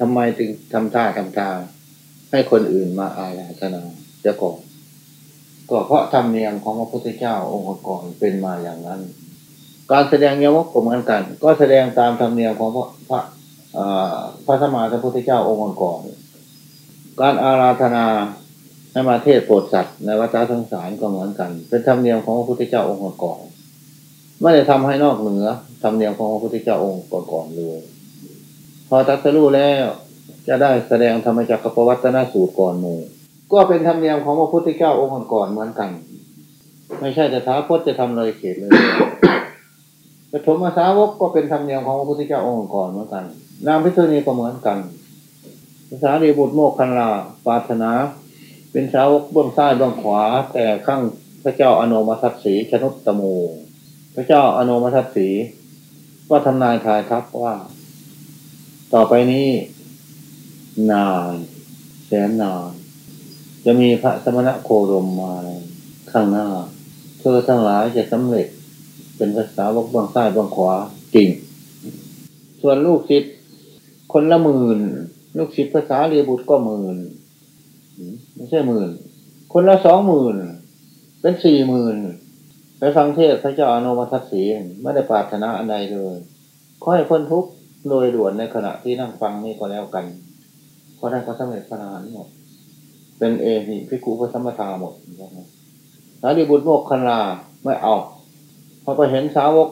ทำไมจึงทำท่าทำทางให้คนอื่นมาอาราธนาเจะก่อนก็เพราะธรรมเนียมของพระพุทธเจ้าองค์ก่อนเป็นมาอย่างนั้น การแสดงเยมกก็เหมือนกัน ก็แสดงตามธรรมเนียมของพระพระพระสมมาสัมพุทธเจ้าองค์ก่อนการอาราธนาให้มาเทศโปรดสัตว์ในวัฏสงสารก็เหมือนกัน เป็นธรรมเนียมของพระพุทธเจ้าองค์ก่อนไม่ได้ทำให้นอกเหนือธรรมเนียมของพระพุทธเจ้าองค์ก่อนเลย พอตัดสู้แล้ว จะได้แสดงธรรมจักรปวัตนสูตรก่อนหมู่ก็เป็นธรรมเนียมของพระพุทธเจ้าองค์ก่อนเหมือนกัน ไม่ใช่จะท้าพจน์จะทำเลยเขตเลยปฐมสาวกก็เป็นธรรมเนียมของพระพุทธเจ้าองค์ก่อนเหมือนกัน นามพิธีนีก็เหมือนกันภาษาดีบุตรโมกขันลาปาถนา เป็นสาวกเบื้องซ้ายเบื้องขวา แต่ข้างพระเจ้าอนุมัติสีชนุตตโมพระเจ้าอนุมัติสีก็ทำนายทายทักว่า ต่อไปนี้ นาน แสนนาน จะมีพระสมณะโคดมมาข้างหน้า เธอทั้งหลายจะสำเร็จ เป็นภาษาวกบางซ้ายบางขวาจริง ส่วนลูกศิษย์คนละหมื่น ลูกศิษย์ภาษาเรียบุตรก็หมื่นไม่ใช่หมื่น คนละสองหมื่น เป็นสี่หมื่นไปฟังเทศพระเจ้าอนุมัติสีไม่ได้ปรารถนาอันใดเลยค่อยพ้นทุกข์ โดยด่วนในขณะที่นั่งฟังนี่ก็แล้วกัน เพราะนั้นก็สำเร็จพระนานหมด เป็นเอหิพิคุพระสมถาหมดสารีบุตรโมกคันาไม่เอาพอไปเห็นสาวก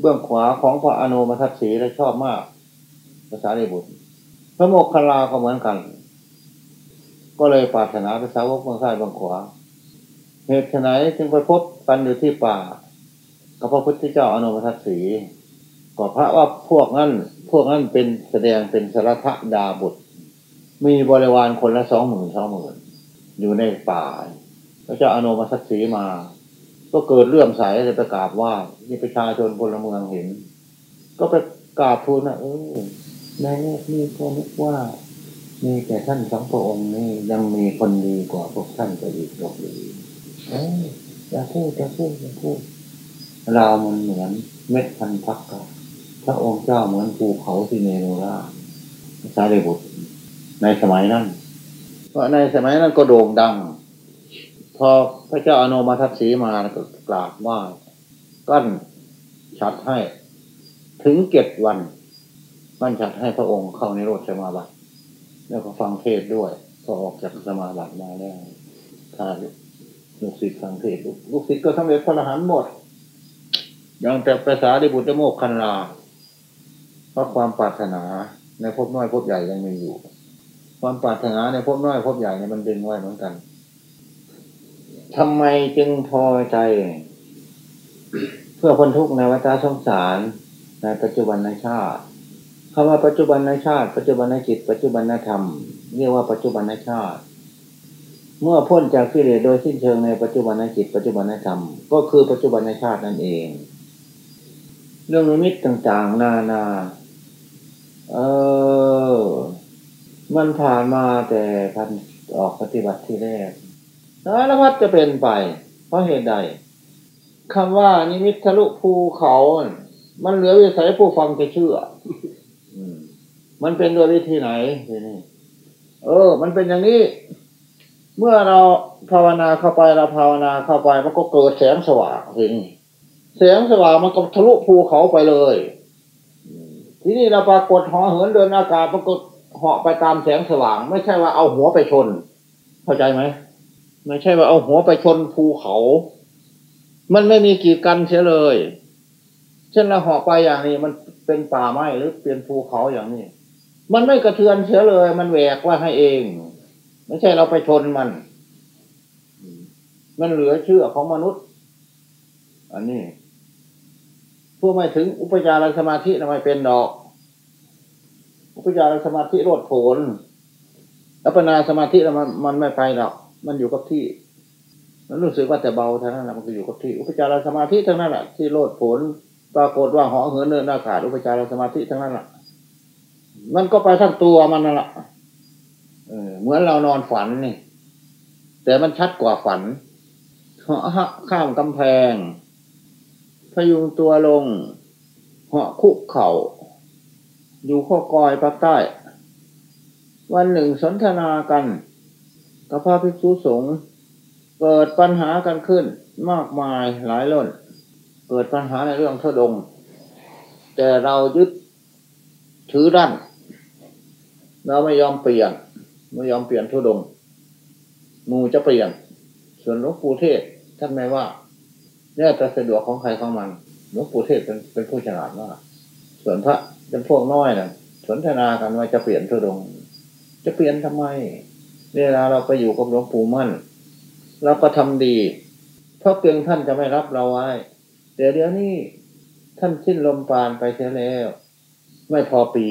เบื้องขวาของพระอนุมัติสีแล้วชอบมากภาษารีบุตร พระโมกคันลาก็เหมือนกัน ก็เลยปรารถนาภาษาวกเบื้องซ้ายเบื้องขวาเหตุไหนจึงไปพบกันอยู่ที่ป่ากับพระพุทธเจ้าอนุมัติสี ก็พระว่าพวกนั้นพวกนั้นเป็นแสดงเป็นสารทดาบุตรมีบริวารคนละสองหมื่นสองหมื่นอยู่ในป่าพระเจ้าอนุมาสักสีมา ก็เกิดเรื่องใสเลยไปกาบว่านี่ประชาชนพลเมืองเห็น ก็ไปกราบทูลนะเออในโลกนี้ก็นึกว่า มีแต่ท่านสองพระองค์นี่ยังมีคนดีกว่าพวกท่านจะอีกหรอกหรืออย่าพูดอย่าพูดอย่าพูดเรามันเหมือนเม็ดพันธุ์พักกับ พระองค์เจ้าเหมือนภูเขาที่เนโรราสารีบุตร ในสมัยนั้น เพราะในสมัยนั้นก็โด่งดัง พอพระเจ้าอนุมาทัศสีมาก็กราบว่ากั้นฉัดให้ถึงเจ็ดวันกั้นฉัดให้พระองค์เข้าในโรดสมาบัติ แล้วก็ฟังเทศด้วยพอออกจากสมาบัติมาแล้วถ้าลูกศิษย์ฟังเทศลูกศิษย์ก็สำเร็จพระอรหันต์หมดยังแต่ภาษาได้บุตรโมกคันลา เพราะความปรารถนาในภพน้อยภพใหญ่ยังมีอยู่ ความปรารถนาในภพน้อยภพใหญ่เนี่ยมันดึงไว้เหมือนกันทำไมจึงพอใจ เพื่อคนทุกข์ในวัฏสงสารในปัจจุบันในชาติคำว่าปัจจุบันในชาติ ปัจจุบันในจิต ปัจจุบันในธรรมเรียกว่าปัจจุบันในชาติ เมื่อพ้นจากกิเลสโดยสิ้นเชิงในปัจจุบันในจิต ปัจจุบันในธรรมก็คือปัจจุบันในชาตินั่นเอง เรื่องนิมิตต่างๆ นานา เออ มันผ่านมาแต่พันออกปฏิบัติที่แรกสารพัดจะเป็นไป เพราะเหตุใดคำว่านิมิตทะลุภูเขา มันเหลือวิสัยผู้ฟังจะเชื่อมันเป็นโดยวิธีไหนทีนี้เออ มันเป็นอย่างนี้ เมื่อเราภาวนาเข้าไปเราภาวนาเข้าไป มันก็เกิดแสงสว่างทีนี้แสงสว่างมันก็ทะลุภูเขาไปเลย ทีนี้เราปรากฏหอเหินเดินอากาศปรากฏเหาะไปตามแสงสว่าง ไม่ใช่ว่าเอาหัวไปชน เข้าใจไหมไม่ใช่ว่าเอาหัวไปชนภูเขา มันไม่มีกีดกันเสียเลย เช่นเราเหาะไปอย่างนี้ มันเป็นป่าไม้หรือเป็นภูเขาอย่างนี้ มันไม่กระเทือนเสียเลย มันแหวกว่าให้เอง ไม่ใช่เราไปชนมัน มันเหลือเชื่อของมนุษย์ อันนี้ ผู้ไม่ถึงอุปจารสมาธิทำไมเป็นดอก อุปจารสมาธิโลดโผนอัปปนาสมาธิมันมันไม่ไปหรอก มันอยู่กับที่ มันรู้สึกว่าแต่เบาเท่านั้นแหละมันก็อยู่กับที่ อุปจารสมาธิทั้งนั้นแหละที่โลดโผนปรากฏว่าหอเหินเนินอากาศอุปจารสมาธิทั้งนั้นแหละมันก็ไปทั้งตัวมันนั่นแหละเออเหมือนเรานอนฝันนี่ แต่มันชัดกว่าฝันเหาะข้ามกำแพง พยุงตัวลง เหาะคุกเข่า อยู่ข้อกอยภาคใต้ วันหนึ่งสนทนากันกับพระภิกษุสงฆ์เกิดปัญหากันขึ้นมากมายหลายล้น เกิดปัญหาในเรื่องทดง แต่เรายึดถือด้นเราไม่ยอมเปลี่ยนไม่ยอมเปลี่ยนทุดงมูจะเปลี่ยน ส่วนหลวงปู่เทศท่านไม่ว่า เนี่ยจะสะดวกของใครของมันหลวงปู่เทศเป็นเป็นผู้ฉลาดมากส่วนพระเป็นพวกน้อยนะสนทนากันว่าจะเปลี่ยนทุดง จะเปลี่ยนทำไม เวลาเราไปอยู่กับหลวงปู่มั่นเราก็ทำดี เพราะเพียงท่านจะไม่รับเราไว้ เดี๋ยวเดี๋ยวนี้ท่านสิ้นลมปานไปเสียแล้ว ไม่พอปี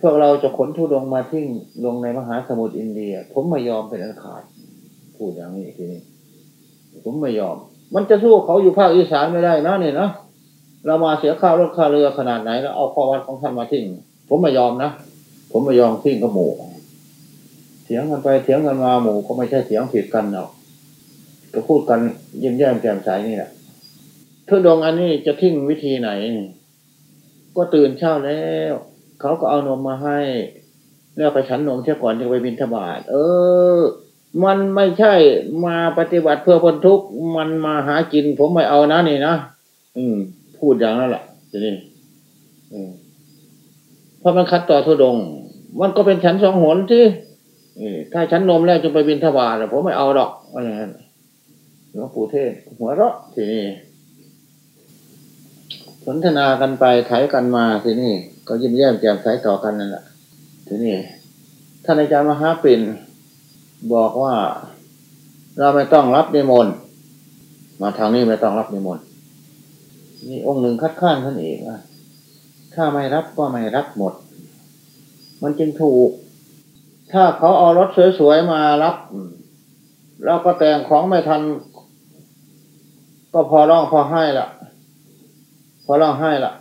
พวกเราจะขนทุดงมาทิ้งลงในมหาสมุทรอินเดีย ผมไม่ยอมเป็นอันขาดพูดอย่างนี้ทีนี้ผมไม่ยอม มันจะสู้เขาอยู่ภาคอีสานไม่ได้นะเนี่ยนะเรามาเสียค่ารถค่าเรือขนาดไหนแล้วเอาข้อวัดของท่านมาทิ้งผมไม่ยอมนะผมไม่ยอมทิ้งกับหมู่เถียงกันไปเถียงกันมาหมู่ก็ไม่ใช่เถียงผิดกันหรอกก็พูดกันยิ้มแย้มแจ่มใสนี่แหละทุดงอันนี้จะทิ้งวิธีไหน ก็ตื่นเช้าแล้ว เขาก็เอานมมาให้ แล้วไปฉันนมเที่ยก่อนจะไปบินธบาตเออ มันไม่ใช่มาปฏิบัติเพื่อพ้นทุกข์มันมาหากิน ผมไม่เอานะนี่นะอืม พูดอย่างนั้นแหละทีนี้เพราะมันคัดต่อทุดง มันก็เป็นฉันสองหนที่ถ้าฉันนมแล้วจะไปบินทบาทผมไม่เอาหรอกอะไรนั้นหลวงปู่เทศ หัวเราะทีนี้สนทนากันไปไถกันมาทีนี้ก็ยิ้มแย้มแจ่มใสต่อกันนั่นแหละทีนี้ท่านอาจารย์มหาปิ่น บอกว่าเราไม่ต้องรับนิมนต์มาทางนี้ไม่ต้องรับนิมนต์นี่องค์หนึ่งคัดค้านท่านเองว่าถ้าไม่รับก็ไม่รับหมด มันจึงถูก ถ้าเขาเอารถสวยๆมารับเราก็แต่งของไม่ทัน ก็พอร้องพอให้ละพอร้องให้ละ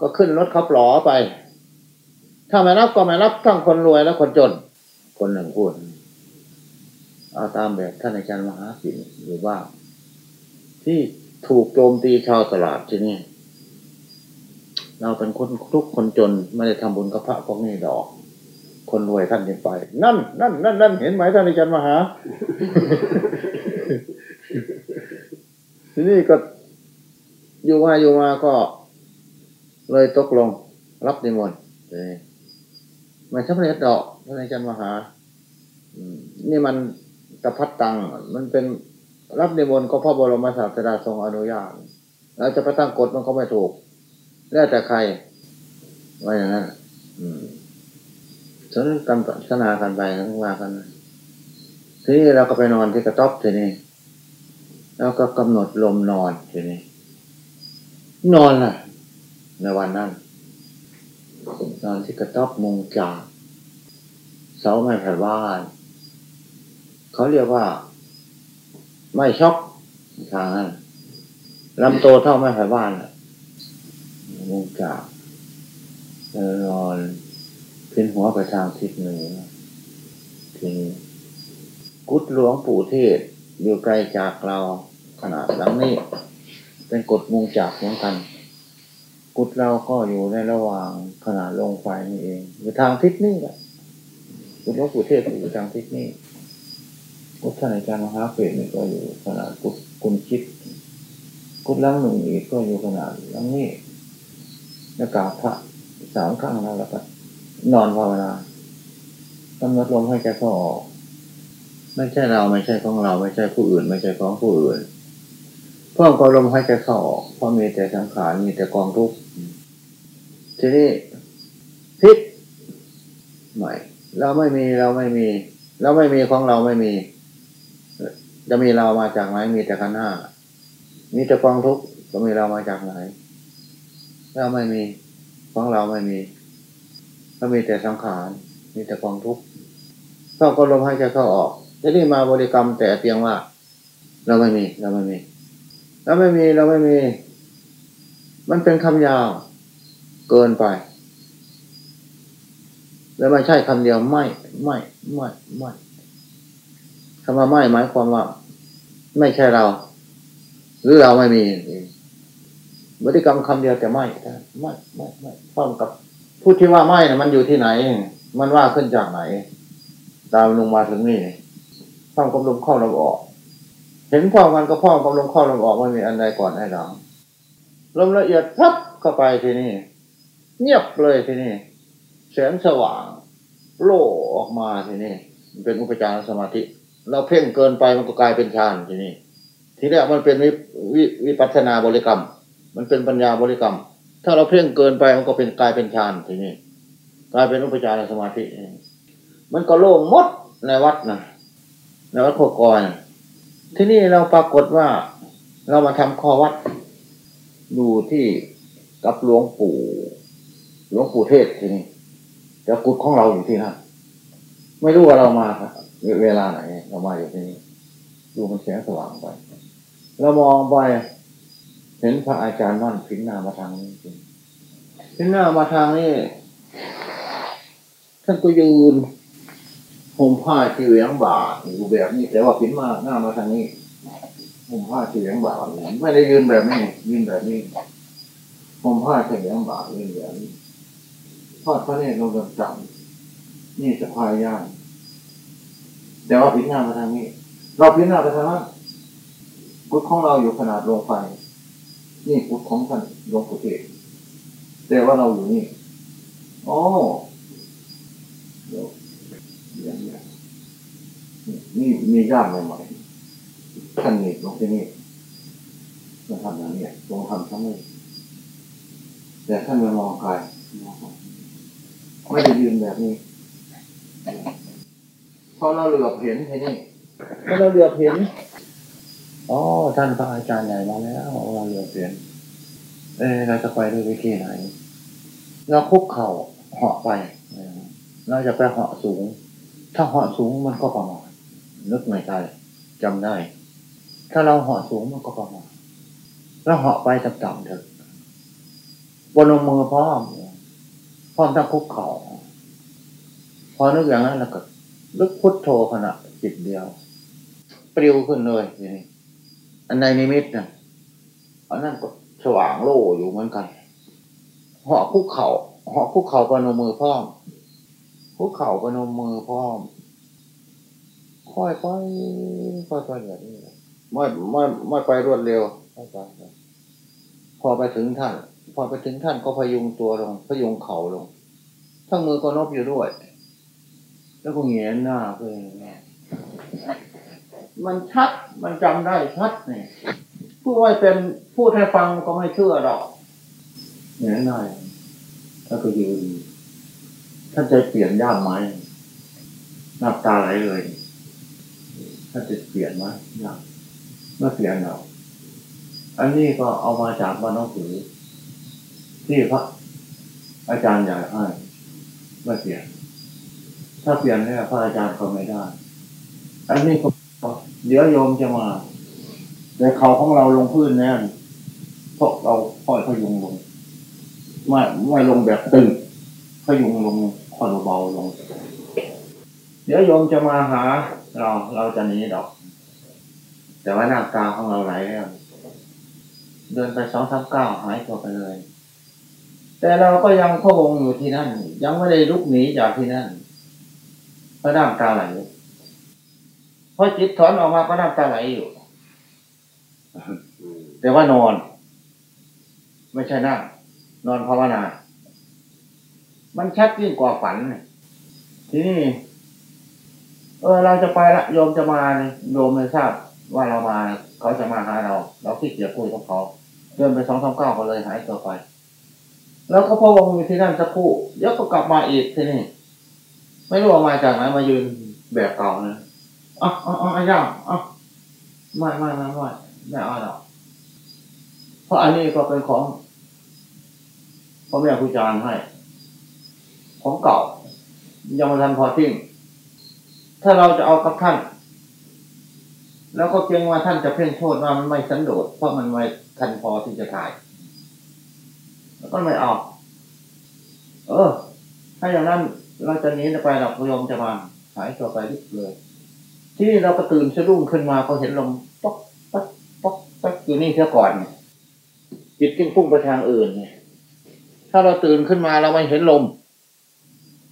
ก็ขึ้นรถเขาปลอไป ถ้าไม่รับก็ไม่รับทั้งคนรวยและคนจน คนหนึ่งพูด เอาตามแบบท่านอาจารย์มหาสินหรือว่า ที่ถูกโจมตีชาวตลาดที่นี่เราเป็นคนทุกคนจนไม่ได้ทำบุญกับพระพวกนี้ดอก คนรวยท่านยังไป นั่น นั่นนั่นนั่นเห็นไหมท่านอาจารย์มหาทีนี้ก็อยู่มาอยู่มาก็เลยตกลง รับนิมนต์ไม่สำเร็จดอก ท่านอาจารย์มหา นี่มันตะพัดตัง มันเป็นรับนิมนต์ก็พระบรมศาสดาทรงอนุญาตเราจะไปตั้งกฎมันก็ไม่ถูก แล้วแต่ใครว่าอย่างนั้นฉันกำพัฒนากันไปทั้งว่ากัน ทีนี้เราก็ไปนอนที่กระต๊อบทีนี้ แล้วก็กำหนดลมนอนทีนี้ นอนล่ะ ในวันนั้นนอนที่กระต๊อบมุงจาก เสาไม้ไผ่บ้าน เขาเรียกว่า ไม่ช็อกทางนั้นลำโตเท่าไม้ไผ่บ้านมุงจากนอนเป็นหัวไปทางทิศเหนือทีนี้กุดหลวงปู่เทศอยู่ไกลจากเราขนาดหลังนี้ เป็นกฎมุงจากเหมือนกัน กุดเราก็อยู่ในระหว่างขนาดลงไฟนี่เอง อยู่ทางทิศนี้แหละ กุดหลวงปู่เทศอยู่ทางทิศนี้กุดท่านอาจารย์มหาเปรตนี่ก็อยู่ขนาดกุดกุณคิด กุดลังหนึ่งอีกก็อยู่ขนาดหลังนี้แล้วกราบพระสามครั้งแล้วแล้วก็นอนภาวนากำหนดลมให้ใจเข้าออก ไม่ใช่เราไม่ใช่ของเรา ไม่ใช่ผู้อื่น ไม่ใช่ของผู้อื่นเพื่อก็ลมให้ใจเข้าออกเพราะมีแต่สังขารมีแต่กองทุกข์ทีนี้พิษใหม่ เราไม่มีเราไม่มี เราไม่มีของเราไม่มี จะมีเรามาจากไหนมีแต่ขันห้ามีแต่กองทุกข์จะมีเรามาจากไหนเราไม่มีของเราไม่มีก็มีแต่สังขารมีแต่กองทุกข์เข้าก็ลมให้ใจเข้าออกจะนี่มาบริกรรมแต่เพียงว่า เราไม่มีเราไม่มี เราไม่มีเราไม่มี มันเป็นคำยาว เกินไป แล้วไม่ใช่คำเดียวไม่ไม่ไม่ไม่คำว่าไม่หมายความว่า ไม่ใช่เรา หรือเราไม่มีบริกรรมคำเดียวแต่ไม่ไม่ไม่ไม่พร้อมกับพูดที่ว่าไม่นะมันอยู่ที่ไหน มันว่าขึ้นจากไหนตามลงมาถึงนี่พร้อมกับลมเข้าลมออก เห็นพร้อมกันก็พร้อมกับลมเข้าลมออกไม่มีอันใดก่อนให้หลังลมละเอียดพับเข้าไปทีนี้เงียบเลยทีนี้ แสงสว่าง โล่ออกมาทีนี้เป็นอุปจารสมาธิ เราเพ่งเกินไปมันก็กลายเป็นฌานทีนี้ทีแรกมันเป็นวิววิปัสนาบริกรรม มันเป็นปัญญาบริกรรม ถ้าเราเพ่งเกินไปมันก็เป็นกลายเป็นฌานทีนี้กลายเป็นอุปจารสมาธิ มันก็โล่งมดในวัดนะในวัดโคกรที่นี่เราปรากฏว่าเรามาทำข้อวัดดูที่กับหลวงปู่ หลวงปู่เทศที่นี่ แต่กุดของเราอยู่ที่นั่นไม่รู้ว่าเรามาเวลาไหน เรามาอยู่ที่นี่ดูมันแสงสว่างไปเรามองไป เห็นพระอาจารย์มั่นพินหน้ามาทางนี้จริงพินหน้ามาทางนี้ท่านก็ยืนห่มผ้าที่เหวียงบ่าอยู่แบบนี้ แต่ว่าพินมาหน้ามาทางนี้ห่มผ้าที่เหวียงบ่าไม่ได้ยืนแบบนี้ยืนแบบนี้ห่มผ้าที่เหวียงบ่ายืนแบบนี้ อดพระเนตรลงจำนี่จะพายยางแต่ว่าพินหน้ามาทางนี้ เราพินหน้าไปทางนั้นกุศของเราอยู่ขนาดลงไฟนี่กุศของท่านลงปู่เทศแต่ว่าเราอยู่นี่โอ้เดี๋ยวอย่างนี้นี่มีญาติใหม่ๆท่านนี่ลงที่นี่มาทำอย่างนี้ลงทำทั้งนี้แต่ท่านไม่มองใคร ไม่ได้ยืนแบบนี้พอเราเหลือบเห็นทีนี้พอเราเหลือบเห็นอ๋อท่านพระอาจารย์ใหญ่มาแล้วเราเหลือบเห็นเออเราจะไปด้วยวิธีไหนเราคุกเข่าเหาะไปเราจะไปเหาะสูง ถ้าเหาะสูงมันก็ประมาทนึกในใจจำได้ ถ้าเราเหาะสูงมันก็ประมาทเราเหาะไปต่ำๆเถอะบนมือพร้อมพ ร้อมทั้งคุกเข่าพอนึกอย่างนั้นแล้วก็ลึกพุทโธขณะจิตเดียว ปลิวขึ้นเลยนี่อันในนิมิตนะอันนั้นก็สว่างโล่อยู่เหมือนกันหาะคุกเข่าหาะคุกเข่าปนมือพร้อมคุกเข่าปนมือพร้อมค่อยค่อยค่อยค่อยแบบนี้ไม่ไม่ไม่ไปรวดเร็วพอไปถึงท่าน พอไปถึงท่านก็พยุงตัวลง พยุงเข่าลง ทั้งมือก็นบอยู่ด้วย แล้วก็เงียหน้าเพื่อนมันชัดมันจำได้ชัดเนี่ยผู้ไม่เป็นพูดให้ฟังก็ไม่เชื่อหรอกเงียหน้าแล้วก็ยืนท่านจะเปลี่ยนยามไหมน้ำตาไหลเลยท่านจะเปลี่ยนไหมยังไม่เปลี่ยนหรอกอันนี้ก็เอามาจากบ้านน้องสือ ที่พระอาจารย์ใหญ่ให้ไม่เปลี่ยน ถ้าเปลี่ยนเนี่ยพระอาจารย์ก็ไม่ได้ อันนี้ก็เดี๋ยวโยมจะมา แต่เขาของเราลงพื้นแน่นเพราะเราค่อยพยุงลงไม่ไม่ลงแบบตึงพยุงลงค่อยเบาลง เดี๋ยวโยมจะมาหา เราเราจะหนีดอก แต่ว่าหน้าตาของเราไหลแล้วเดินไปสองสามเก้าหายตัวไปเลย แต่เราก็ยังพะวงอยู่ที่นั่น ยังไม่ได้ลุกหนีจากที่นั่นเพราะน้ำตาไหลพอจิตถอนออกมาก็น้ำตาไหลอยู่ แต่ว่านอน ไม่ใช่นั่งนอนภาวนา มันชัดยิ่งกว่าฝัน ทีนี้เออเราจะไปละโยมจะมาโยมไม่ทราบว่าเรามา เขาจะมาหาเรา เราที่เกียคุยกับเขาเดินไปสองสามเก้าก็เลยหายตัวไป แล้วก็พอวงอยู่ที่นั่นสักครู่เดี๋ยวก็กลับมาอีกทีนี้ไม่รู้ว่ามาจากไหนมายืนแบบเก่านะอ๋ออ๋ออ๋อย่าอ๋อไม่ไม่ไม่ไม่ไม่เอาหรอกเพราะอันนี้ก็เป็นของพ่อแม่ครูอาจารย์ให้ ของเก่ายังไม่ทันพอทิ้งถ้าเราจะเอากับท่าน แล้วก็เพียงว่าท่านจะเพ่งโทษว่ามันไม่สันโดษเพราะมันไม่ทันพอที่จะถ่าย แล้วก็ไม่เอาเออ ถ้าอย่างนั้นเราจะหนีไปหรอกยมจะมาหายตัวไปริบเลย ที่นี่เราก็ตื่นสะดุ้งขึ้นมาก็เห็นลมป๊อกป๊อกป๊อกป๊อกอยู่นี่เสียก่อนจิตจึงพุ่งไปทางอื่นไงถ้าเราตื่นขึ้นมาเราไม่เห็นลม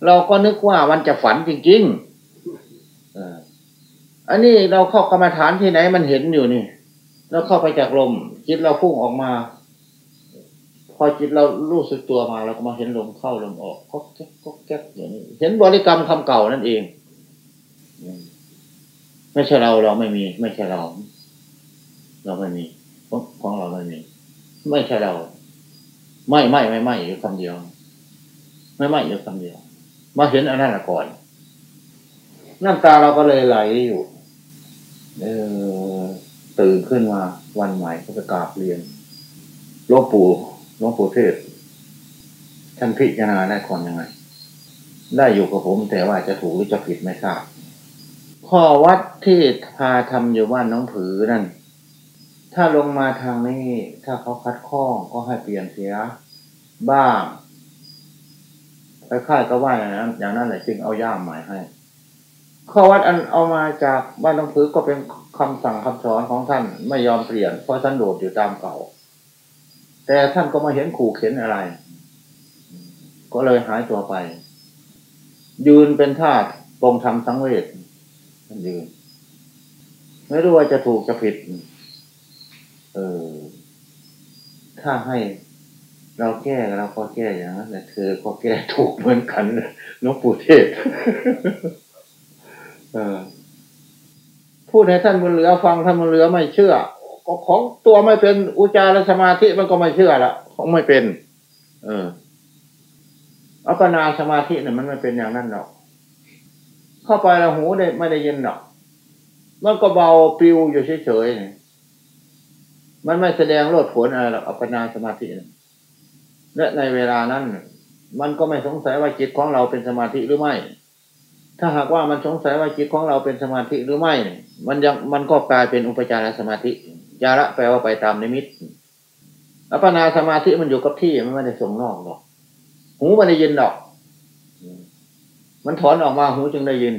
เราก็นึกว่ามันจะฝันจริงๆอออันนี้เราเข้ากรรมฐานที่ไหนมันเห็นอยู่นี่เราเข้าไปจากลมจิตเราพุ่งออกมา พอจิตเรารู้สึกตัวมาเราก็มาเห็นลมเข้าลมออกก็แก๊กก็แก๊กอย่างนี้ เห็นบริกรรมคำเก่านั่นเอง ไม่ใช่เราเราไม่มี ไม่ใช่เรา เราไม่มีของเราไม่มี ไม่ใช่เรา ไม่ไม่ไม่ไม่อยู่คำเดียว ไม่ไม่อยู่คำเดียว มาเห็นอันนั้นก่อนน้ำตาเราก็เลยไหลอยู่ เออตื่นขึ้นมา วันใหม่ก็ไปกราบเรียนหลวงปู่ หลวงปู่เทศท่านพิจารณาได้ก่อนยังไง ได้อยู่กับผมแต่ว่าจะถูกหรือจะผิดไม่ทราบข้อวัดที่พาทำอยู่บ้านน้องผือนั่น ถ้าลงมาทางนี้ ถ้าเขาคัดข้องก็ให้เปลี่ยนเสีย บ้างไปค่ายก็ว่าอย่างนั้นอย่างนั้นแหละจึงเอาย่ามหมายให้ ข้อวัดอันเอามาจากบ้านน้องผือก็เป็นคำสั่งคำสอนของท่านไม่ยอมเปลี่ยนเพราะท่านโดดอยู่ตามเก่า แต่ท่านก็มาเห็นขู่เข็นอะไร ก็เลยหายตัวไป ยืนเป็นท่าปรงทำสังเวชท่านยืน ไม่รู้ว่าจะถูกจะผิด เออ ถ้าให้เราแก้เราก็แก้อย่างนั้นแต่เธอก็แก้ถูกเหมือนกันนกปู่เทศเออพูดให้ท่านบนเรือฟังท่านบนเรือไม่เชื่อ ของตัวไม่เป็นอุจารสมาธิมันก็ไม่เชื่อละของไม่เป็น เอออัปปนาสมาธิเนี่ยมันไม่เป็นอย่างนั้นหรอก เข้าไปแล้วหูได้ไม่ได้ยินหรอกมันก็เบาปิวอยู่เฉยๆเนี่ยมันไม่แสดงโลดผลอะไรหรอกอัปปนาสมาธิและในเวลานั้น มันก็ไม่สงสัยว่าจิตของเราเป็นสมาธิหรือไม่ ถ้าหากว่ามันสงสัยว่าจิตของเราเป็นสมาธิหรือไม่ มันยังมันก็กลายเป็นอุปจารสมาธิ ยาระแปลว่าไปตามนิมิตอัปนาสมาธิมันอยู่กับที่มันไม่ได้ส่งนอกหรอก หูมันได้ยินหรอก มันถอนออกมาหูจึงได้ยิน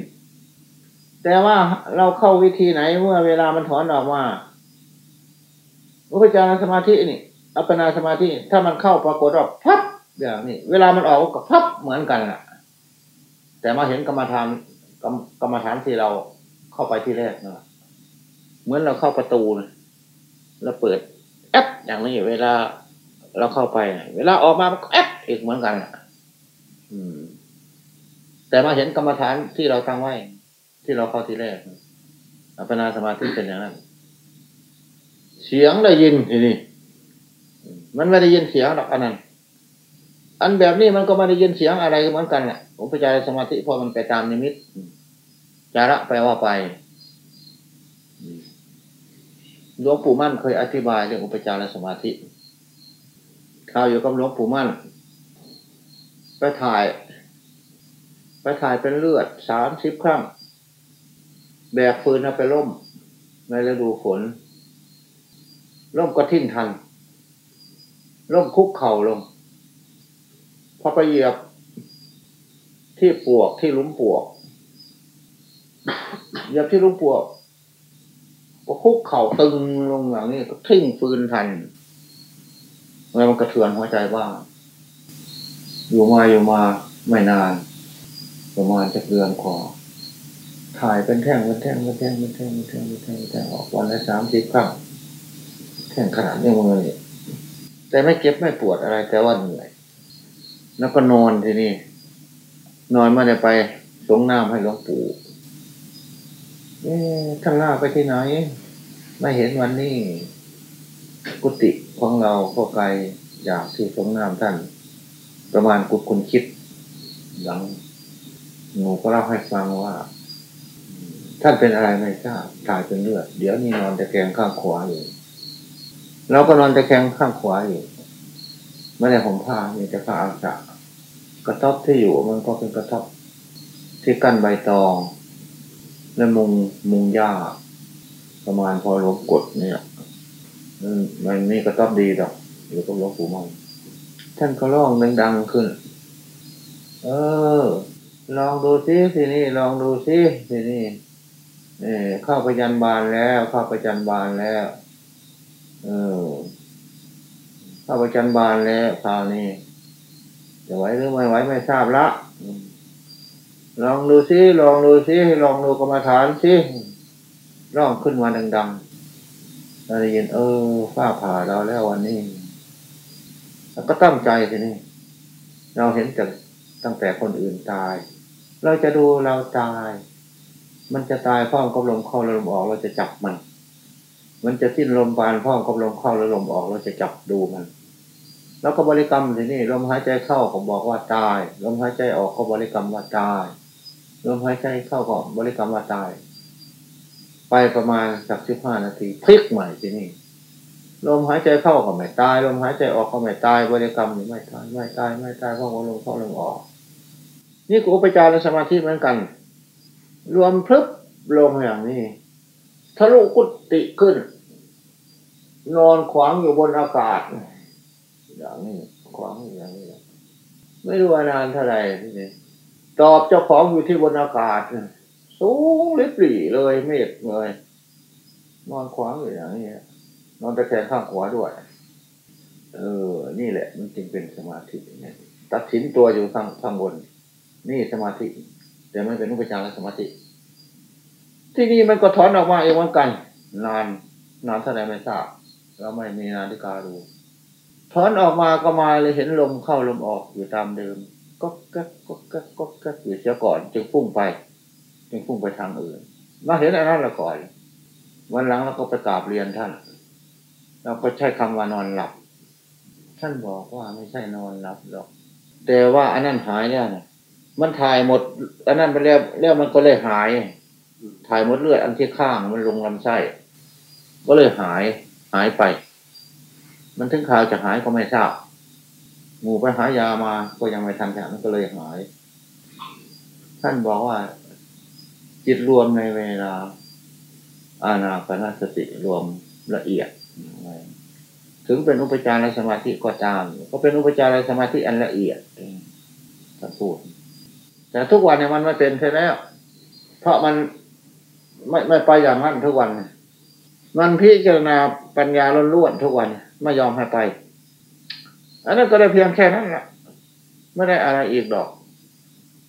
แต่ว่าเราเข้าวิธีไหนเมื่อเวลามันถอนออกมาอุปจารสมาธินี่อัปปนาสมาธิถ้ามันเข้าปรากฏว่าพับอย่างนี้เวลามันออกก็พับเหมือนกันแหละแต่มาเห็นกรรมฐานกรรมฐานที่เราเข้าไปที่แรกนะเหมือนเราเข้าประตูนะ เราเปิดแอปอย่างนี้เวลาเราเข้าไป เวลาออกมาแอปอีกเหมือนกันอืม แต่มาเห็นกรรมฐานที่เราตั้งไว้ ที่เราเข้าที่แรกอัปปนาสมาธิเป็นอย่างนั้น เสียงได้ยินทีนี้มันไม่ได้ยินเสียงหรอกอันนั้น อันแบบนี้มันก็ไม่ได้ยินเสียงอะไรเหมือนกันแหละอุปจารสมาธิพอมันไปตามนิมิตจาระแปลว่าไป หลวงปู่มั่นเคยอธิบายเรื่องอุปจารสมาธิข่าวอยู่กับหลวงปู่มั่นไปถ่ายไปถ่ายเป็นเลือดสามสิบครั้ง แบกฟืนเอาไปล่ม ในฤดูฝนล่มก็ทิ้นทันล่มคุกเข่าลง พอไปเหยียบที่ปวกที่ลุ้มปวกเหยียบที่ลุ้มปวก ก็คุกเข่าตึงลงอย่างนี้ก็ทิ้งฟืนทันแล้วมันกระเทือนหัวใจบ้าง อยู่มาอยู่มาไม่นาน ประมาณจะเดือนกว่าถ่ายเป็นแท่งเป็นแท่งเป็นแท่งเป็นแท่งเป็นแท่งเป็นแท่งเป็นแท่งออกวันละสามสิบครั้งแท่งขนาดนี้มือนี่แต่ไม่เจ็บไม่ปวดอะไรแต่ว่าเหนื่อยแล้วก็นอนที่นี่ นอนมาได้ไปสงน้ำให้หลวงปู่เอ๊ะท่านล่าไปที่ไหน ไม่เห็นวันนี้ กุฏิของเราก็ไกลจากที่สงน้ำท่าน ประมาณกุศคุณคิด หลังหนูก็เล่าให้ฟังว่า ท่านเป็นอะไรไม่ทราบตายเป็นเลือด เดี๋ยวนี้นอนตะแคงข้างขวาอยู่เราก็นอนตะแคงข้างขวาอยู่ไม่ได้ห่มผ้ามีแต่ผ้าอาสากระทบที่อยู่มันก็เป็นกระทบที่กั้นใบตองและมุงมุงหญ้า ประมาณพอหลวงกดเนี่ยมันมีกระทบดีดอกอยู่กับหลวงปู่มั่นท่านก็ร้องดังๆขึ้น เออ ลองดูซิทีนี่ลองดูซิทีนี่เออเข้าไปยันบานแล้ว เข้าไปยันบานแล้ว เออพข้าประจันบานแล้วคราวนี้จะไหวหรือไม่ไหวไม่ทราบละลองดูซิลองดูซิลองดูกรรมฐานซิ ร้องขึ้นมาดังๆเราได้ยินเออฟ้าผ่าเราแล้ววันนี้แล้วก็ตั้งใจทีนี้เราเห็นจากตั้งแต่คนอื่นตาย เราจะดูเราตาย มันจะตายพร้อมกับลมเข้าลมออกเราจะจับมัน มันจะสิ้นลมปานพร้อมกับลมเข้าแล้วลมออกเราจะจับดูมัน แล้วก็บริกรรมทีนี้ลมหายใจเข้าผมบอกว่าตาย ลมหายใจออกก็บริกรรมว่าตาย ลมหายใจเข้าก็บริกรรมว่าตาย ไปประมาณสักสิบห้านาทีพลิกใหม่ทีนี้ลมหายใจเข้าก็ไม่ตายลมหายใจออกก็ไม่ตายบริกรรมนี่ไม่ตายไม่ตายไม่ตายเพราะว่าลมเข้าลมออก นี่ก็อุปจารสมาธิเหมือนกัน รวมพลึบลงอย่างนี้ทะลุกุฏิขึ้น นอนขวางอยู่บนอากาศ อย่างนี้ขวางอยู่อย่างนี้ไม่รู้นานเท่าไหร่ที่นี่ตอบเจ้าของอยู่ที่บนอากาศ สูงลิบหลี่เลยเมฆเลยนอนขวางอยู่อย่างนี้นอนตะแคงข้างขวาด้วย เออ นี่แหละ มันจึงเป็นสมาธิเนี่ยตัดสินตัวอยู่ข้างข้างบน นี่สมาธิ แต่ไม่เป็นอุปจารสมาธิ ที่นี่มันก็ถอนออกมาเองเหมือนกัน นานนานเท่าไหร่ไม่ทราบเราไม่มีนาฬิกาดูถอนออกมาก็มาเลยเห็นลมเข้าลมออกอยู่ตามเดิมก็ก็ก็ก็ก็ก็อยู่เสียก่อนจึงพุ่งไป จึงพุ่งไปทางอื่นมาเห็นอันนั้นละก่อน วันหลังเราก็ไปกราบเรียนท่าน เราก็ใช้คำว่านอนหลับ ท่านบอกว่าไม่ใช่นอนหลับหรอก แต่ว่าอันนั้นหายแล้วนะมันถ่ายหมด อันนั้นไปแล้วแล้วมันก็เลยหาย ถ่ายหมดเลือดอันที่ข้างมันลงลำไส้ก็เลยหายหายไป มันถึงข่าวจะหายก็ไม่ทราบหมู่ไปหายามาก็ยังไม่ทันแค่มันก็เลยหาย ท่านบอกว่า จิตรวมในเวลา อาณาปณสติรวมละเอียด ถึงเป็นอุปจารสมาธิก็ตาม ก็เป็นอุปจารสมาธิอันละเอียดท่านพูดแต่ทุกวันเนี่ยมันไม่เป็นใช่แล้ว เพราะมันไม่ไม่ไปอย่างนั้นทุกวัน มันพิจารณาปัญญาล้วนๆทุกวัน ไม่ยอมให้ไป อันนั้นก็ได้เพียงแค่นั้นแหละไม่ได้อะไรอีกดอก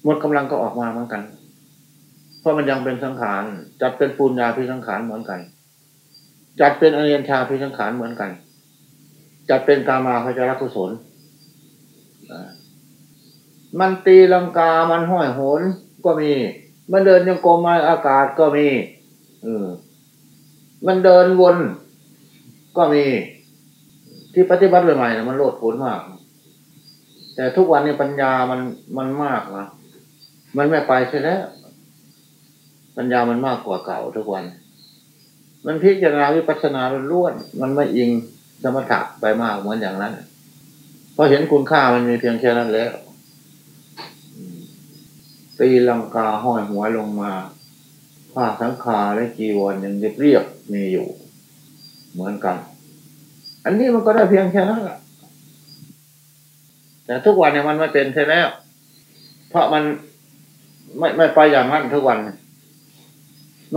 หมดกำลังก็ออกมาเหมือนกัน เพราะมันยังเป็นสังขาร จัดเป็นปูญญาพิสังขารเหมือนกัน จัดเป็นอริยชาพิสังขารเหมือนกัน จัดเป็นกามาพจรกุศลมันตีลังกา มันห้อยโหนก็มี มันเดินยังกรมมาอากาศก็มีเออมันเดินวนก็มี ที่ปฏิบัติใหม่ๆมันโลดโผลมาก แต่ทุกวันนี้ปัญญามันมันมากนะมันไม่ไปใช่แล้ว ปัญญามันมากกว่าเก่าทุกวัน มันพิจารณาวิปัสสนาล้วนมันไม่อิงสมถะไปมากเหมือนอย่างนั้นเพราะเห็นคุณค่ามันมีเพียงแค่นั้นแล้วตีลังกาห้อยหัวลงมาผ้าสังขาและจีวรยังเรียบเรียบมีอยู่ เหมือนกัน อันนี้มันก็ได้เพียงแค่นั้นแหละแต่ทุกวันเนี่ยมันไม่เป็นใช่แล้ว เพราะมันไม่ไม่ไปอย่างนั้นทุกวัน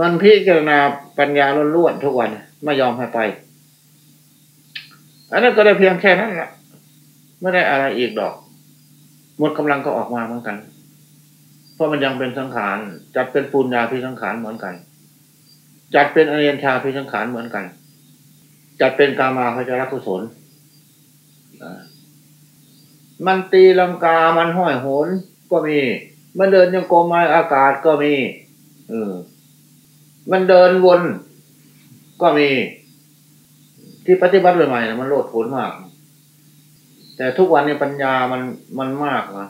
มันพิจารณาปัญญาล้วนๆทุกวันไม่ยอมให้ไป อันนั้นก็ได้เพียงแค่นั้นแหละไม่ได้อะไรอีกดอก หมดกำลังก็ออกมาเหมือนกัน เพราะมันยังเป็นสังขารจัดเป็นปูญญาพิสังขารเหมือนกัน จัดเป็นอเริยชาพิสังขารเหมือนกัน จัดเป็นกามาพจรกุศลมันตีลังกา มันห้อยโหนก็มี มันเดินยังโกมายอากาศก็มี เออ มันเดินวน ก็มี ที่ปฏิบัติใหม่ๆมันโลดโผลมาก แต่ทุกวันนี้ปัญญามันมันมากนะ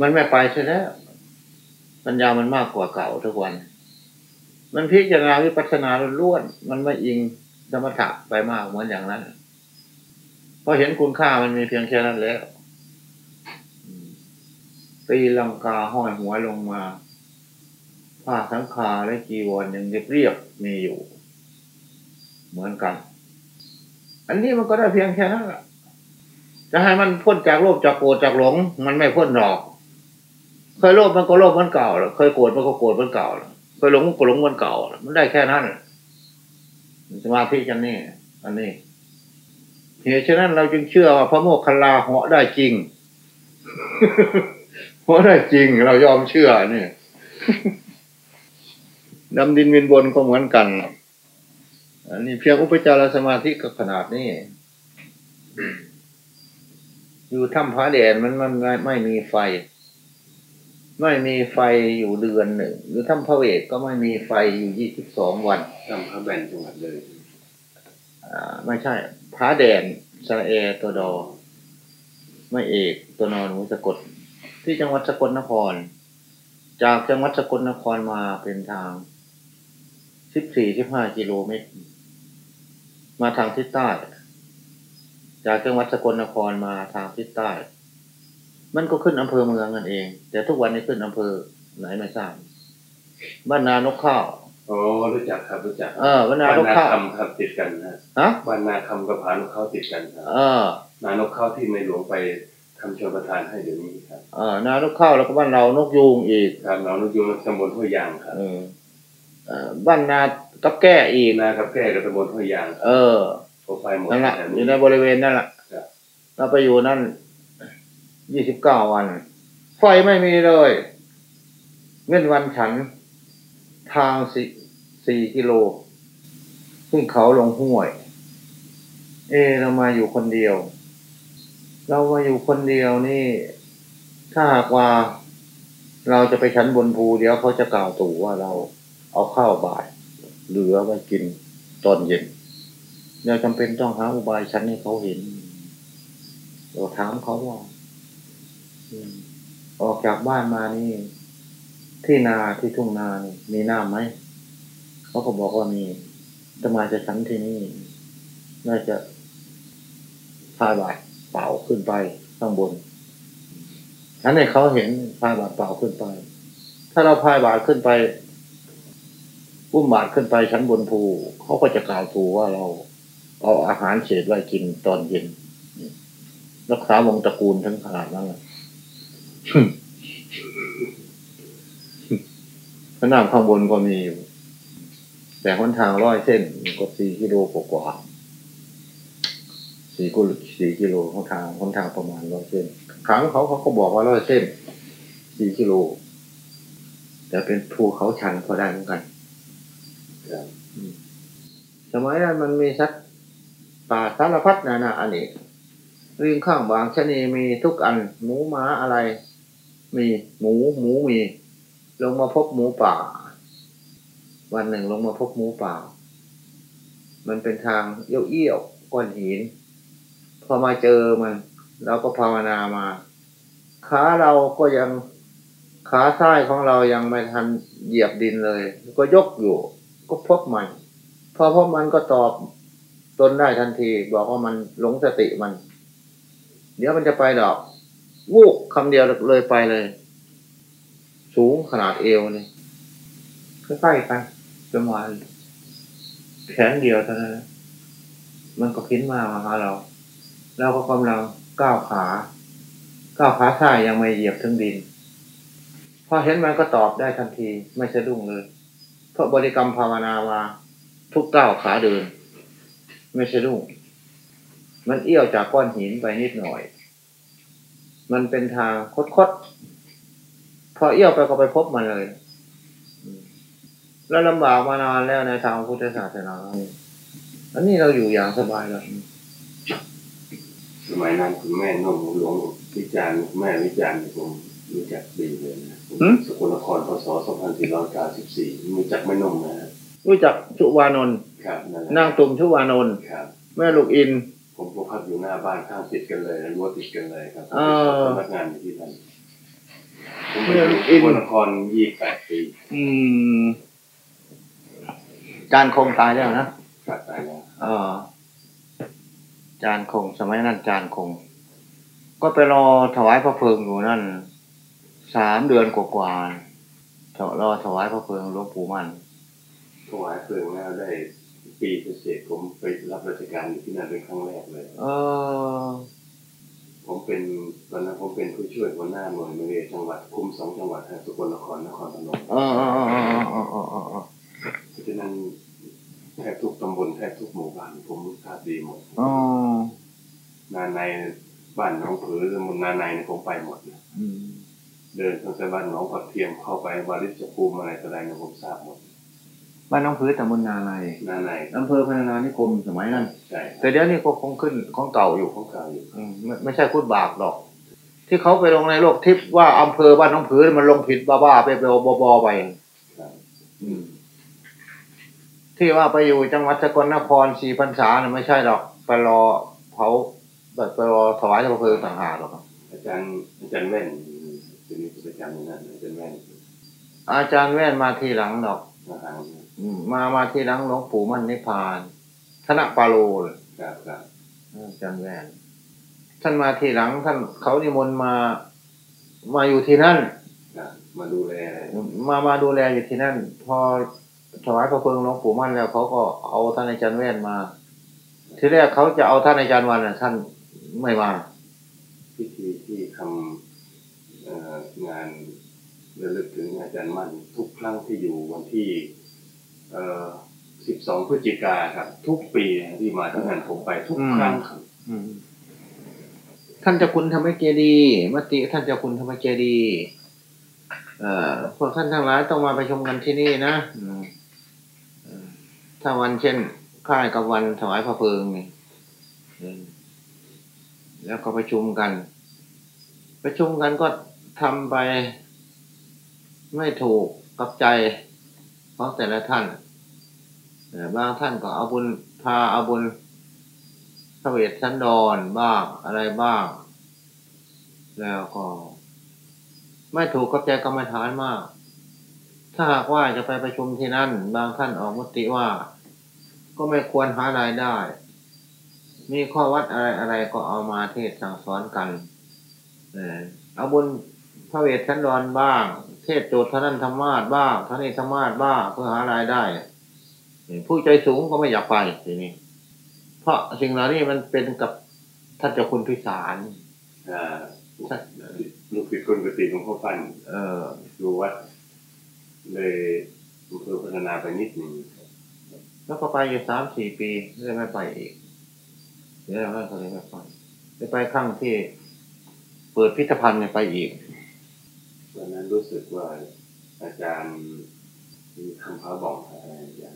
มันไม่ไปใช่แล้ว ปัญญามันมากกว่าเก่าทุกวัน มันพิจารณาวิปัสสนาล้วนมันไม่อิงสมถะไปมากเหมือนอย่างนั้นเพราะเห็นคุณค่ามันมีเพียงแค่นั้นแล้วตีลังกาห้อยหัวลงมา ผ้าสังขาและจีวรยังเรียบเรียบมีอยู่ เหมือนกัน อันนี้มันก็ได้เพียงแค่นั้นแหละจะให้มันพ้นจากโลภจากโกรธจากหลง มันไม่พ้นหรอก เคยโลภมันก็โลภมันเก่าเคยโกรธมันก็โกรธมันเก่าเคยหลงมันก็หลงมันเก่า มันได้แค่นั้นสมาธิกันนี่อันนี้เหตุฉะนั้นเราจึงเชื่อว่าพระโมคคัลลาเหาะได้จริงเหาะได้จริงเรายอมเชื่อเนี่ย ดำดินวินบนก็เหมือนกัน อันนี้เพียงอุปจารสมาธิกับขนาดนี้อยู่ถ้ำพระแดนมันมันไม่ไม่มีไฟ ไม่มีไฟอยู่เดือนหนึ่งหรือถ้ำพระเวทก็ไม่มีไฟอยู่ยี่สิบสองวันทำพระแบนจังหวัดเลยอ่าไม่ใช่พระแดนสระเอตัวดอ ไม่เอกตัวนอนหนูสะกด ที่จังหวัดสกลนคร จากจังหวัดสกลนครมาเป็นทาง สิบสี่สิบห้ากิโลเมตร มาทางทิศใต้ จากจังหวัดสกลนครมาทางทิศใต้ มันก็ขึ้นอำเภอเมืองนั่นเอง แต่ทุกวันนี้ขึ้นอำเภอไหนไม่ทราบบ้านนานกข้าวอ๋อรู้จักครับรู้จัก เออบ้านนาบ้านนกนาข้าวคำครับติดกันนะฮะบ้านนาคำกับผานกเขาติดกันครับเออนานกเขาที่ในหลวงไปทำชลประทานให้เดี๋ยวนี้ครับเออนานกข้าวแล้วก็บ้านเรานกยูงอีกครับน้องนกยูงตำบลห้วยยางครับเออเอ่อ บ้านนากับแก้อีกนากับแก้กับตำบลห้วยยางครับเออผมไปหมดนั่นแหละแถวอยู่ในบริเวณนั่นแหละครับเราไปอยู่นั่นยี่สิบเก้าวัน ไฟไม่มีเลยเว้นวันฉัน ทางสี่สี่กิโลขึ้นเขาลงห้วยเออเรามาอยู่คนเดียว เรามาอยู่คนเดียวนี่ ถ้าหากว่า เราจะไปชั้นบนภูเดี๋ยวเขาจะกล่าวตู่ว่าเรา เอาข้าวบ่าย เหลือไว้กินตอนเย็นเราจำเป็นต้องหาอุบายชั้นให้เขาเห็น เราถามเขาว่าออกจากบ้านมานี่ ที่นาที่ทุ่งนานี่มีน้ำไหมเขาก็บอกว่ามีจะมาจะชั้นที่นี่ น่าจะพายบาทเป่าขึ้นไปข้างบนฉันให้เขาเห็นพายบาทเป่าขึ้นไป ถ้าเราพายบาทขึ้นไป อุ้มบาทขึ้นไปชั้นบนภูเขาก็จะกล่าวถูว่าเราเอาอาหารเศษไว้กินตอนเย็น รักษาวงตระกูลทั้งขนาดนั้นเลยพระนามข้างบนก็มีอยู่แต่หนทางร้อยเส้นก็สี่กิโลกว่าสี่กิโลสี่กิโลหนทางหนทางประมาณร้อยเส้นครั้งเขาเขาก็บอกว่าร้อยเส้นสี่กิโลแต่เป็นภูเขาชันพอได้เหมือนกัน สมัยนั้นมันมีสัตว์ป่าสารพัดนานาอันนี้ริมข้างบางชนีมีทุกอัน หมูหม้าอะไร มีหมูหมูมี ลงมาพบหมูป่า วันหนึ่งลงมาพบหมูป่า มันเป็นทางเอี้ยวเอี้ยวๆก้อนหิน พอมาเจอมัน เราก็ภาวนามาขาเราก็ยังขาซ้ายของเรายังไม่ทันเหยียบดินเลย ก็ยกอยู่ ก็พบมันพอพบมันก็ตอบตนได้ทันที บอกว่ามันหลงสติมัน เดี๋ยวมันจะไปดอก วูกคำเดียวเลยไปเลย สูงขนาดเอวเลยใกล้ๆกันประมาณแขนเดียวเท่านั้นมันก็พิ้นมามาหาเรา เราก็กำลังก้าวขาก้าวขาซ้ายยังไม่เหยียบถึงดิน พอเห็นมันก็ตอบได้ทันทีไม่สะดุ้งเลย เพราะบริกรรมภาวนามาทุกก้าวขาเดิน ไม่สะดุ้งมันเอี้ยวจากก้อนหินไปนิดหน่อย มันเป็นทางคดๆพอเอี้ยวไปก็ไปพบมันเลย แล้วลำบากมานานแล้วในทางพุทธศาสนาอันนี้เราอยู่อย่างสบายแล้วสมัยนั้นคุณแม่นุ่มหลวงวิจารณ์แม่วิจารณ์ผมรู้จักดีเลยนะ สกลนครพศ2494รู้จักแม่นุ่มนะครับรู้จักชุวานนท์ครับนั่นแหละนางตุ่มชุวานนท์ครับแม่ลูกอิน ผมก็พักอยู่หน้าบ้านข้างติดกันเลยรั้วติดกันเลยครับอ่าสำนักงานอยู่ที่นั่นผมไปเมือองยู่อินสกลนคร28ปีอืมจานคงตายแล้วนะครับตายแล้วเออจานคงสมัยนั้นจานคง ก็ไปรอถวายพระเพลิงอยู่นั่น สามเดือนกว่าๆเจาะรอถวายพระเพลิงหลวงปู่มันถวายเพลิงแล้วได้ปีเศษผมไปรับราชการที่นั่นเป็นครั้งแรกเลยเออผมเป็นตอนนั้นผมเป็นผู้ช่วยหัวหน้าหน่วยมือจังหวัดคุมสองจังหวัดทางสกลนครนครพนมเพราะฉะนั้นแทบทุกตำบลแทบทุกหมู่บ้านผมรู้ทราบดีหมดอนานในบ้านน้องผือตำบลนานในผมไปหมดนะ เดินตั้งแต่บ้านหนองผักเทียมเข้าไปวาริชภูมิอะไรต่ออะไรเนี่ยผมทราบหมดบ้านน้องพื้นตำบลนาในนาในอำเภอพนานานิคมสมัยนั้นใช่แต่เดี๋ยวนี้ก็คงขึ้นของเก่าอยู่ของเก่าอยู่อืมไม่ไม่ใช่พูดบาปหรอก ที่เขาไปลงในโลกทิพย์ว่าอำเภอบ้านน้องผือมันลงผิดบ้าๆไปไปบอบอไปครับอืมที่ว่าไปอยู่จังหวัดสกลนครสี่พรรษาเนี่ยไม่ใช่หรอกไปรอเผาแบบไปรอถวายพระเพลิงต่างหากหรอกครับอาจารย์อาจารย์แว่น จะมีประจำอย่างนั้นอาจารย์แว่นอาจารย์แว่นมาทีหลังดอกมาหางอืมมามาทีหลังหลวงปู่มั่นนิพพานธนปาโลเลยครับครับอาจารย์แว่นท่านมาทีหลังท่านเขานิมนต์มา มาอยู่ที่นั่นครับมาดูแล มามาดูแลอยู่ที่นั่น พอถวายพระเพลิงหลวงปู่มั่นแล้วเขาก็เอาท่านอาจารย์แว่นมา ทีแรกเขาจะเอาท่านอาจารย์วันน่ะท่านไม่มา พิธีที่ทำเอ่องาน ระลึกถึงอาจารย์มั่นทุกครั้งที่อยู่วันที่เอ่อ12พฤศจิกาครับ ทุกปีที่มาทั้งนั้นผมไปทุกครั้งครับท่านเจ้าคุณธรรมเจดีย์มติท่านเจ้าคุณธรรมเจดีย์เอ่อพวกท่านทั้งหลายต้องมาประชุมกันที่นี่นะถ้าวันเช่นคล้ายกับวันถวายพระเพลิงนี่แล้วก็ประชุมกัน ประชุมกันก็ทำไป ไม่ถูกกับใจของแต่ละท่านเอ่บางท่านก็เอาบุญพาเอาบุญพระเวทสันดรบ้างอะไรบ้าง แล้วก็ ไม่ถูกกับใจกรรมฐานมาก ถ้าหากว่าจะไปประชุมที่นั่น บางท่านออกมติว่า ก็ไม่ควรหารายได้ มีข้อวัดอะไรอะไรก็เอามาเทศสั่งสอนกันเออเอาบุญพระเวทสันดรบ้าง เทศน์โจทย์ท่านั้นธรรมาสบ้างท่านี้ธรรมาสบ้างเพื่อหารายได้ผู้ใจสูงก็ไม่อยากไปทีนี้ เพราะสิ่งเหล่านี้มันเป็นกับท่านเจ้าคุณพิสารอ่าลูกศิษย์คนกุฏิหลวงพ่อฟันเออดูวัดเลยอำเภอพัฒนาไปนิดหนึ่งแล้วก็ไปอยู่สามสี่ปีเลยไม่ไปอีกเดี๋ยวเราก็เลยไม่ไปจะไปครั้งที่เปิดพิพิธภัณฑ์เนี่ยไปอีก ตอนนั้นรู้สึกว่าอาจารย์มีคำพระบอกอะไรอย่าง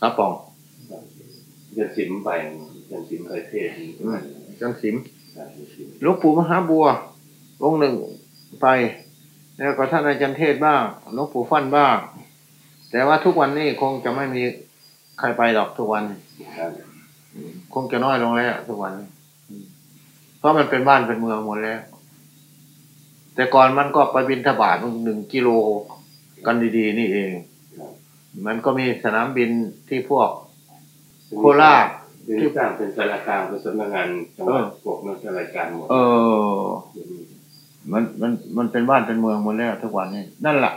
ครับปองยันสิมไปยันสิมเคยเทศน์จังสิมใช่ยันสิมหลวงปู่มหาบัวองค์หนึ่งไป แล้วก็ท่านอาจารย์เทศบ้างหลวงปู่ฟั่นบ้าง แต่ว่าทุกวันนี้คงจะไม่มีใครไปหรอกทุกวันครับคงจะน้อยลงแล้วทุกวัน เพราะมันเป็นบ้านเป็นเมืองหมดแล้ว แต่ก่อนมันก็ไปบินทบาทหนึ่งกิโลกันดีๆ นี่เองครับมันก็มีสนามบินที่พวกโคราชที่สร้างเป็นสารกลางเป็นสำนักงานจังหวัดพวกนักรายการหมดเออ มันมันมันเป็นบ้านเป็นเมืองหมดแล้วทุกวันนี้ นั่นแหละ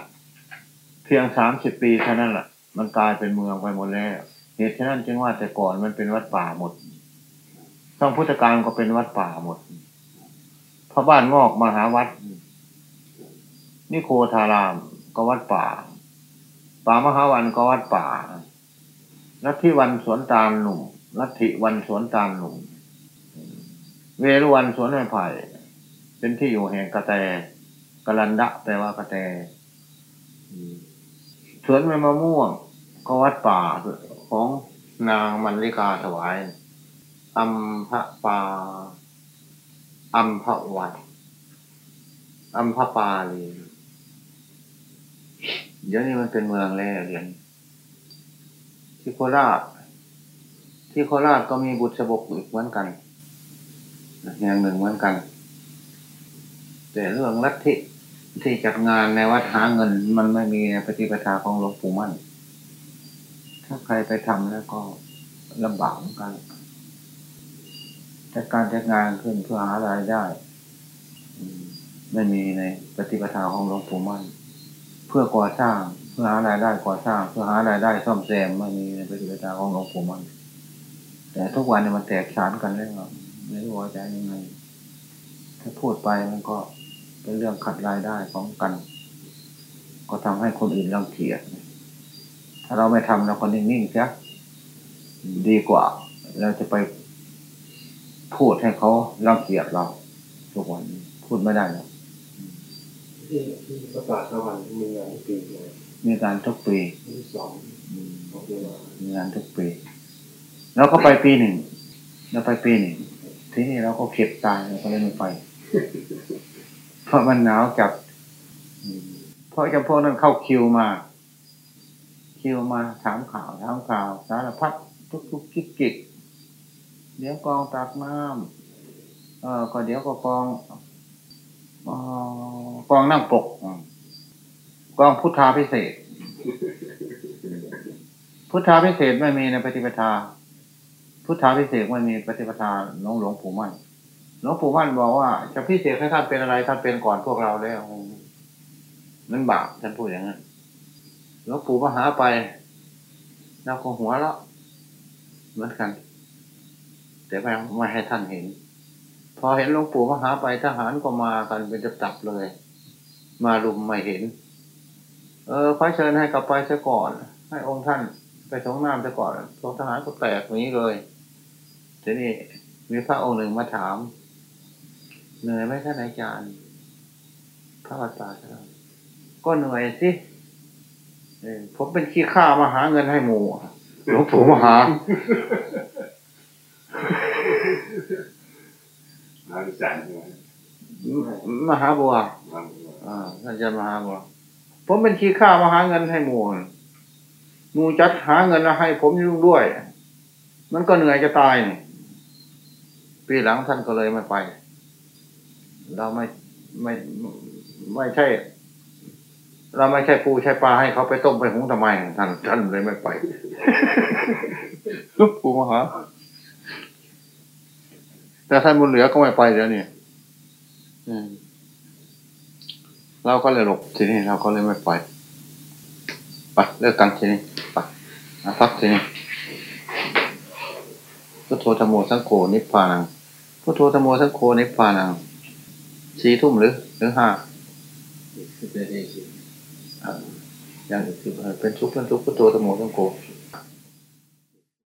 เพียงสามสิบปีเท่านั้นแหละมันกลายเป็นเมืองไปหมดแล้วเหตุฉะนั้นจึงว่าแต่ก่อนมันเป็นวัดป่าหมดสร้างพุทธการก็เป็นวัดป่าหมดพระบ้านงอกมหาวัด นิโคธารามก็วัดป่า ป่ามหาวันก็วัดป่าลัทธิวันสวนตาลหนุ่มลัทธิวันสวนตาลหนุ่ม เวรุวันสวนไม้ไผ่เป็นที่อยู่แห่งกระแตกรันดะแปลว่ากระแตสวนไม้มะม่วง ก็วัดป่าของนางมันลิกาถวายอัมพะปาอัมพะวัดอัมพะปาลี เดี๋ยวนี้มันเป็นเมืองแล้วเรียนที่โคราช ที่โคราชก็มีบุตรบกอีกเหมือนกันอย่างหนึ่งเหมือนกัน แต่เรื่องลัทธิที่จัดงานในวัดหาเงินมันไม่มีในปฏิปทาของหลวงปู่มั่น ถ้าใครไปทำแล้วก็ลำบากเหมือนกันแต่การจัดงานขึ้นเพื่อหารายได้ ไม่มีในปฏิปทาของหลวงปู่มั่น เพื่อก่อสร้างเพื่อหารายได้ก่อสร้างเพื่อหารายได้ซ่อมแซมไม่มีในปฏิปทาของหลวงปู่มัน แต่ทุกวันเนี่ยมันแตกฉานกันแล้วไม่รู้ว่าจะยังไง ถ้าพูดไปมันก็เป็นเรื่องขัดรายได้ของกัน ก็ทำให้คนอื่นรังเกียจถ้าเราไม่ทำเราก็นิ่งๆเสียดีกว่า เราจะไปพูดให้เขารังเกียจเราทุกวันพูดไม่ได้หรอก ที่ที่ประกาศตะวันมีงานทุกปีเลยมีการทุกปีวันที่สองของเดือนมีงานทุกปี แล้วก็ไปปีหนึ่ง แล้วไปปีหนึ่ง ทีนี้เราก็เข็ดตายเราก็เลยไม่ไป เพราะมันหนาวจัดอืมเพราะจำพวกนั้นเข้าคิวมา คิวมาถามข่าวถามข่าว สารพัดทุกทุกกิกกิกเดี๋ยวกองตักน้ำเออก็เดี๋ยวก็กองเอ่อ กองนั่งปก กองพุทธาพิเศษ พุทธาพิเศษไม่มีในปฏิปทา พุทธาพิเศษไม่มีปฏิปทาหลวงหลวงปู่มั่นหลวงปู่มั่นบอกว่าจะพิเศษให้ท่านเป็นอะไรท่านเป็นก่อนพวกเราแล้วนั่นบาปท่านพูดอย่างนั้นหลวงปู่มาหาไปเราก็หัวเราะเหมือนกัน แต่ไม่ไม่ให้ท่านเห็น พอเห็นหลวงปู่มหาไปทหารก็มากันเป็นจับจับๆเลย มารุมไม่เห็น เออขอเชิญให้กลับไปซะก่อน ให้องค์ท่านไปสงน้ำซะก่อนพวกทหารก็แตกอย่างนี้เลยทีนี้มีพระองค์หนึ่งมาถามเหนื่อยไหมท่านอาจารย์ พระอาจารย์ก็เหนื่อยสิเออผมเป็นขี้ข้ามาหาเงินให้หมู่หลวงปู่มหา มาอีสานใช่ไหมมหาบัวมาอ่าท่านอาจารย์มหาบัวผมเป็นขี้ข้ามาหาเงินให้หมู่หมู่จัดหาเงินมาให้ ผมยุ่งด้วย มันก็เหนื่อยจะตายนี่ปีหลังท่านก็เลยไม่ไป เราไม่ไม่ไม่ใช่ เราไม่ใช่ปูใช่ปลาให้เขาไปต้มไปหุงทำไมท่านท่านเลยไม่ไปลูกปูมาหา แต่ท่านบุญเหลือก็ไม่ไปเดี๋ยวนี้อืมเราก็เลยหลบทีนี้เราก็เลยไม่ไปไปเลิกกันทีนี้ไปนะพักทีนี้พุทโธธรรมโมสังโฆนิพพานังพุทโธธรรมโมสังโฆนิพพานังสี่ทุ่มหรือหรือห้าสิบเอ็ดเองอ่าอย่างอื่นคือเป็นทุกข์เป็นทุกข์พุทโธธรรมโมสังโฆ